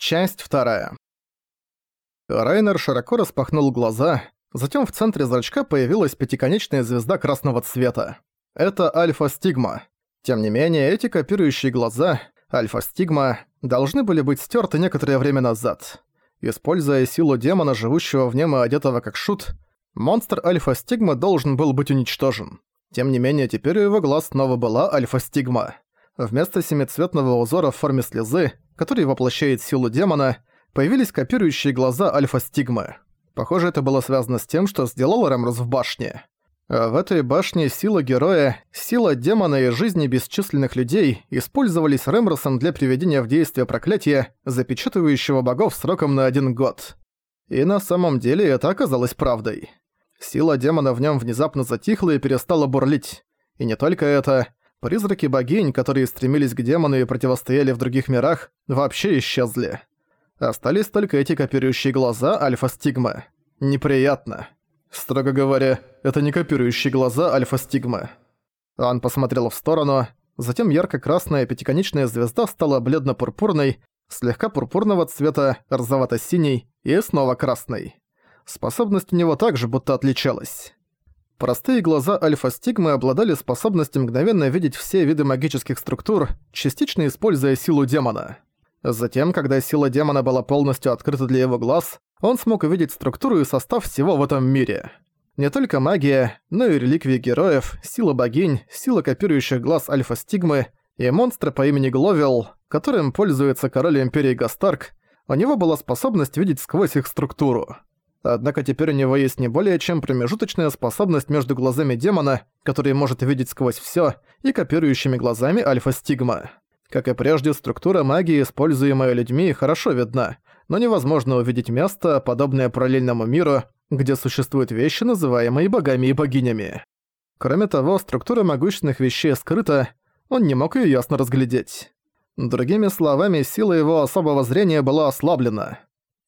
Часть вторая. Райнер широко распахнул глаза, затем в центре зрачка появилась пятиконечная звезда красного цвета. Это альфа-стигма. Тем не менее, эти копирующие глаза, альфа-стигма, должны были быть стерты некоторое время назад. Используя силу демона, живущего в нем и одетого как шут, монстр альфа-стигма должен был быть уничтожен. Тем не менее, теперь у его глаз снова была альфа-стигма. Вместо семицветного узора в форме слезы, который воплощает силу демона, появились копирующие глаза альфа-стигмы. Похоже, это было связано с тем, что сделал Рэмрос в башне. А в этой башне сила героя, сила демона и жизни бесчисленных людей использовались Рэмросом для приведения в действие проклятия, запечатывающего богов сроком на один год. И на самом деле это оказалось правдой. Сила демона в нем внезапно затихла и перестала бурлить. И не только это, призраки богинь, которые стремились к демону и противостояли в других мирах, вообще исчезли. Остались только эти копирующие глаза альфа-стигмы. Неприятно. Строго говоря, это не копирующие глаза альфа-стигмы. Он посмотрел в сторону, затем ярко-красная пятиконечная звезда стала бледно-пурпурной, слегка пурпурного цвета, розовато-синий и снова красной. Способность у него также будто отличалась. Простые глаза альфа-стигмы обладали способностью мгновенно видеть все виды магических структур, частично используя силу демона. Затем, когда сила демона была полностью открыта для его глаз, он смог увидеть структуру и состав всего в этом мире. Не только магия, но и реликвии героев, сила богинь, сила копирующих глаз альфа-стигмы и монстра по имени Гловел, которым пользуется король Империи Гастарк, у него была способность видеть сквозь их структуру. Однако теперь у него есть не более чем промежуточная способность между глазами демона, который может видеть сквозь всё, и копирующими глазами альфа-стигма. Как и прежде, структура магии, используемая людьми, хорошо видна, но невозможно увидеть место, подобное параллельному миру, где существуют вещи, называемые богами и богинями. Кроме того, структура могущественных вещей скрыта, он не мог её ясно разглядеть. Другими словами, сила его особого зрения была ослаблена.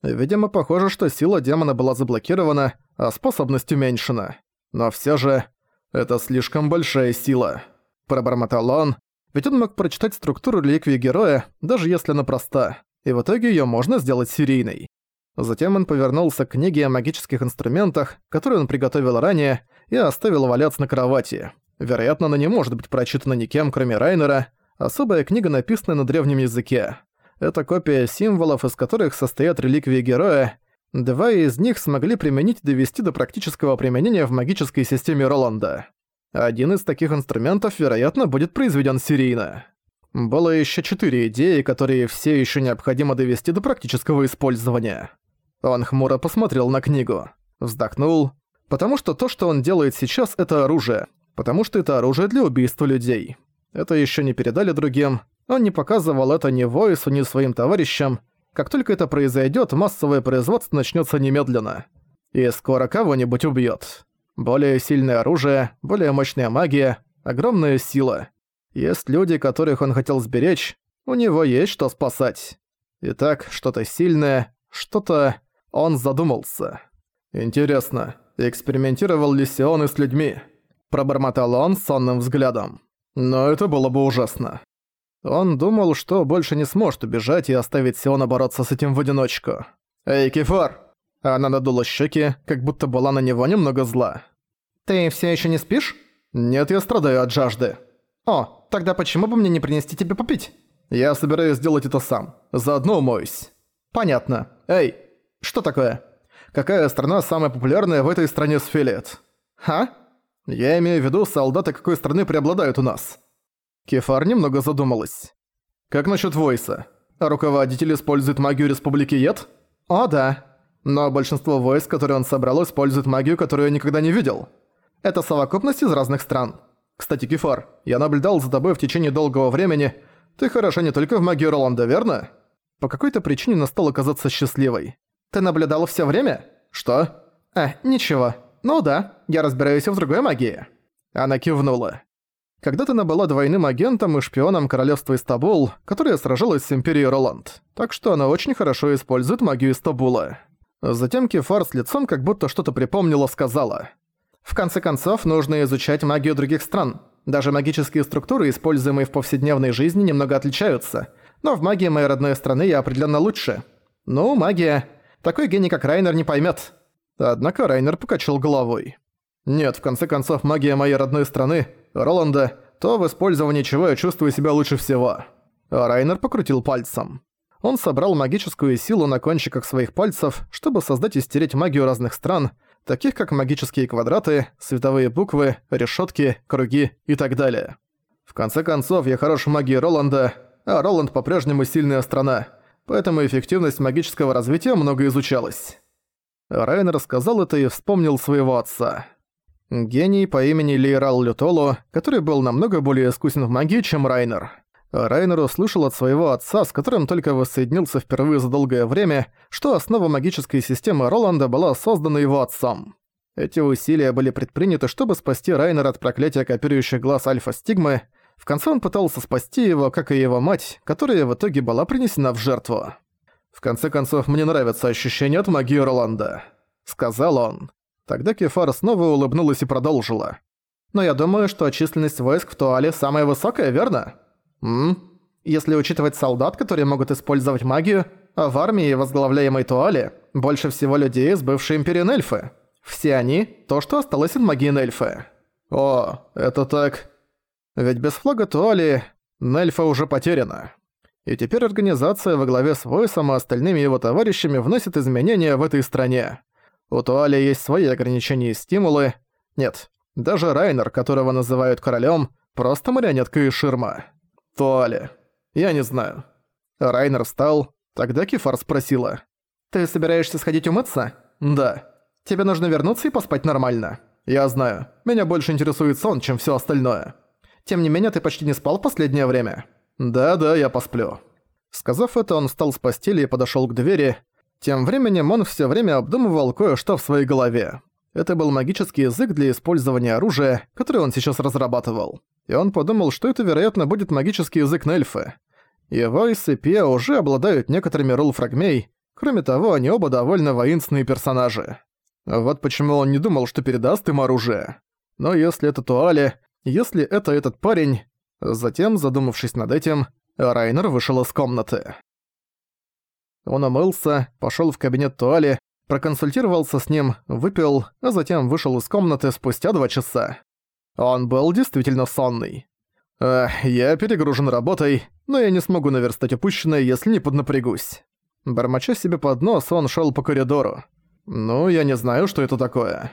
Видимо, похоже, что сила демона была заблокирована, а способность уменьшена. Но всё же, это слишком большая сила. Пробормотал он, ведь он мог прочитать структуру реликвии героя, даже если она проста, и в итоге её можно сделать серийной. Затем он повернулся к книге о магических инструментах, которую он приготовил ранее, и оставил валяться на кровати. Вероятно, она не может быть прочитана никем, кроме Райнера. Особая книга, написанная на древнем языке. Это копия символов, из которых состоят реликвии героя. Два из них смогли применить и довести до практического применения в магической системе Роланда. Один из таких инструментов, вероятно, будет произведен серийно. Было еще четыре идеи, которые все еще необходимо довести до практического использования. Он хмуро посмотрел на книгу. Вздохнул. Потому что то, что он делает сейчас, это оружие. Потому что это оружие для убийства людей. Это еще не передали другим, он не показывал это ни Войсу, ни своим товарищам. Как только это произойдет, массовое производство начнется немедленно. И скоро кого-нибудь убьет. Более сильное оружие, более мощная магия, огромная сила. Есть люди, которых он хотел сберечь, у него есть что спасать. Итак, что-то сильное, что-то... Он задумался. Интересно, экспериментировал ли Сион с людьми? Пробормотал он сонным взглядом. Но это было бы ужасно. Он думал, что больше не сможет убежать и оставить Сиона бороться с этим в одиночку. «Эй, Кефар!» Она надула щеки, как будто была на него немного зла. «Ты все еще не спишь?» «Нет, я страдаю от жажды». «О, тогда почему бы мне не принести тебе попить?» «Я собираюсь сделать это сам. Заодно умоюсь». «Понятно. Эй, что такое? Какая страна самая популярная в этой стране с филет?» «Ха?» «Я имею в виду, солдаты какой страны преобладают у нас?» Кефар немного задумалась. «Как насчет Войса? Руководитель использует магию Республики Ед?» «О, да. Но большинство войск, которые он собрал, используют магию, которую я никогда не видел. Это совокупность из разных стран. Кстати, Кефар, я наблюдал за тобой в течение долгого времени. Ты хороша не только в магии Роланда, верно?» По какой-то причине она стала казаться счастливой. «Ты наблюдал все время?» «Что?» «А, ничего. Ну да, я разбираюсь в другой магии». Она кивнула. Когда-то она была двойным агентом и шпионом королевства Истабул, которая сражалась с Империей Роланд, так что она очень хорошо использует магию Истабула. Затем Кефар с лицом как будто что-то припомнила, сказала. «В конце концов, нужно изучать магию других стран. Даже магические структуры, используемые в повседневной жизни, немного отличаются. но в магии моей родной страны я определенно лучше. Ну, магия. Такой гений, как Райнер, не поймет. Однако Райнер покачал головой. Нет, в конце концов, магия моей родной страны, Роланда, то в использовании чего я чувствую себя лучше всего. А Райнер покрутил пальцем. Он собрал магическую силу на кончиках своих пальцев, чтобы создать и стереть магию разных стран, таких как магические квадраты, световые буквы, решетки, круги и так далее. В конце концов, я хорош в магии Роланда, а Роланд по-прежнему сильная страна, поэтому эффективность магического развития много изучалась. Райан рассказал это и вспомнил своего отца. Гений по имени Лейрал Лютоло, который был намного более искусен в магии, чем Райнер. Райнер услышал от своего отца, с которым только воссоединился впервые за долгое время, что основа магической системы Роланда была создана его отцом. Эти усилия были предприняты, чтобы спасти Райнера от проклятия копирующих глаз Альфа-Стигмы. В конце он пытался спасти его, как и его мать, которая в итоге была принесена в жертву. «В конце концов, мне нравится ощущение от магии Роланда», — сказал он. Тогда Кефар снова улыбнулась и продолжила. «Но я думаю, что численность войск в Туале самая высокая, верно?» М? Если учитывать солдат, которые могут использовать магию, а в армии, возглавляемой Туале, больше всего людей из бывшей Империи Нельфы. Все они – то, что осталось от магии Нельфы. О, это так... Ведь без флага Туали Нельфа уже потеряна. И теперь организация во главе с Войсом и остальными его товарищами вносит изменения в этой стране. У Туали есть свои ограничения и стимулы. Нет, даже Райнер, которого называют королем, просто марионетка и ширма. Туале. Я не знаю. Райнер встал. Тогда Кефар спросила. «Ты собираешься сходить умыться?» «Да. Тебе нужно вернуться и поспать нормально». «Я знаю. Меня больше интересует сон, чем всё остальное». «Тем не менее, ты почти не спал в последнее время?» «Да-да, я посплю». Сказав это, он встал с постели и подошёл к двери. Тем временем он всё время обдумывал кое-что в своей голове. Это был магический язык для использования оружия, который он сейчас разрабатывал и он подумал, что это, вероятно, будет магический язык Нельфы. Его и Сепия уже обладают некоторыми рулфрагмей, кроме того, они оба довольно воинственные персонажи. Вот почему он не думал, что передаст им оружие. Но если это Туале, если это этот парень... Затем, задумавшись над этим, Райнер вышел из комнаты. Он умылся, пошёл в кабинет Туале, проконсультировался с ним, выпил, а затем вышел из комнаты спустя два часа. Он был действительно сонный. Э, я перегружен работой, но я не смогу наверстать упущенное, если не поднапрягусь. Бормоча себе под нос, он шел по коридору. Ну, я не знаю, что это такое.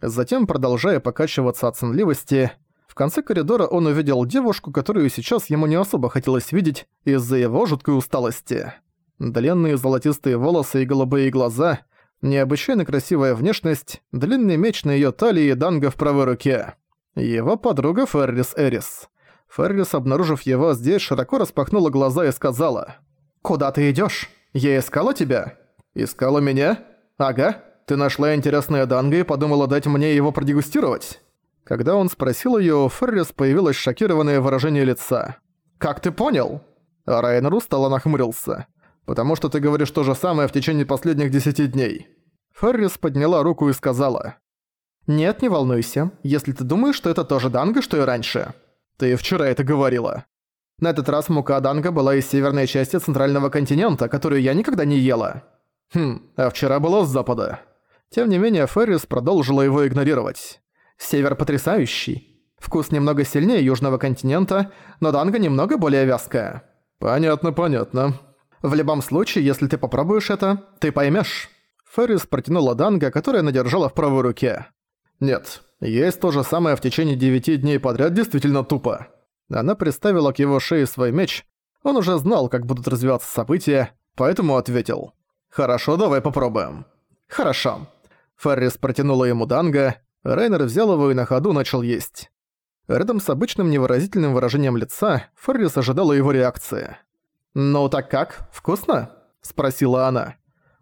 Затем, продолжая покачиваться от сонливости, в конце коридора он увидел девушку, которую сейчас ему не особо хотелось видеть из-за его жуткой усталости. Длинные золотистые волосы и голубые глаза, необычайно красивая внешность, длинный меч на её талии и данга в правой руке. Его подруга Феррис Эрис. Феррис, обнаружив его здесь, широко распахнула глаза и сказала. «Куда ты идёшь? Я искала тебя?» «Искала меня? Ага. Ты нашла интересное данго и подумала дать мне его продегустировать?» Когда он спросил её, у Феррис появилось шокированное выражение лица. «Как ты понял?» А Райнер устало нахмурился. «Потому что ты говоришь то же самое в течение последних десяти дней». Феррис подняла руку и сказала. «Нет, не волнуйся, если ты думаешь, что это тоже данга, что и раньше. Ты вчера это говорила. На этот раз мука данга была из северной части центрального континента, которую я никогда не ела. Хм, а вчера была с запада». Тем не менее, Феррис продолжила его игнорировать. «Север потрясающий. Вкус немного сильнее южного континента, но данга немного более вязкая». «Понятно, понятно». «В любом случае, если ты попробуешь это, ты поймешь. Феррис протянула данга, которая она держала в правой руке. Нет, есть то же самое в течение девяти дней подряд действительно тупо. Она приставила к его шее свой меч. Он уже знал, как будут развиваться события, поэтому ответил. «Хорошо, давай попробуем». «Хорошо». Феррис протянула ему данго, Рейнер взял его и на ходу начал есть. Рядом с обычным невыразительным выражением лица Феррис ожидала его реакции. «Ну так как? Вкусно?» – спросила она.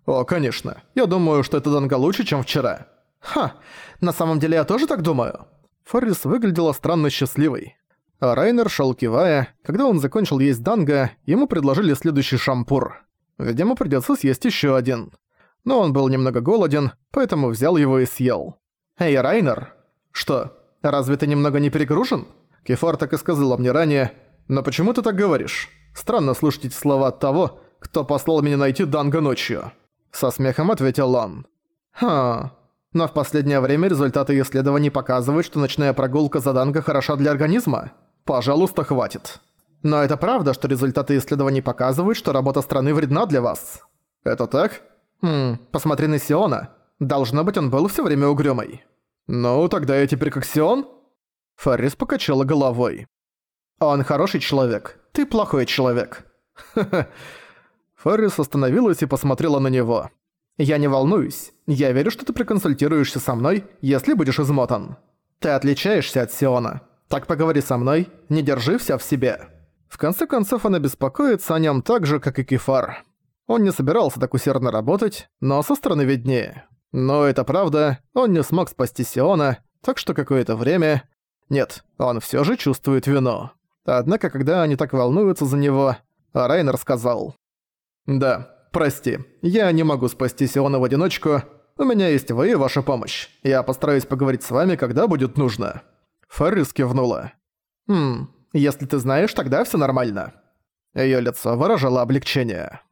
«О, конечно. Я думаю, что это данго лучше, чем вчера». «Ха, на самом деле я тоже так думаю». Форрис выглядела странно счастливой. А Райнер шел кивая. Когда он закончил есть данго, ему предложили следующий шампур. Видимо, придется съесть еще один. Но он был немного голоден, поэтому взял его и съел. «Эй, Райнер!» «Что, разве ты немного не перегружен?» Кефар так и сказала мне ранее. «Но почему ты так говоришь?» Странно слышать эти слова от того, кто послал меня найти Данга ночью. Со смехом ответил он. Ха. Но в последнее время результаты исследований показывают, что ночная прогулка за Данга хороша для организма. Пожалуйста, хватит. Но это правда, что результаты исследований показывают, что работа страны вредна для вас. Это так? Хм, посмотри на Сиона. Должно быть, он был все время угрюмый. Ну, тогда я теперь как Сион? Фаррис покачала головой. Он хороший человек. Ты плохой человек. Ха-ха. Фаррис остановилась и посмотрела на него. «Я не волнуюсь. Я верю, что ты проконсультируешься со мной, если будешь измотан. Ты отличаешься от Сиона. Так поговори со мной, не держи вся в себе». В конце концов, она беспокоится о нем так же, как и Кефар. Он не собирался так усердно работать, но со стороны виднее. Но это правда, он не смог спасти Сиона, так что какое-то время... Нет, он все же чувствует вину. Однако, когда они так волнуются за него, Райнер сказал. «Да, прости, я не могу спасти Сиона в одиночку. У меня есть вы и ваша помощь. Я постараюсь поговорить с вами, когда будет нужно». Феррис кивнула. «Хм, если ты знаешь, тогда все нормально». Её лицо выражало облегчение.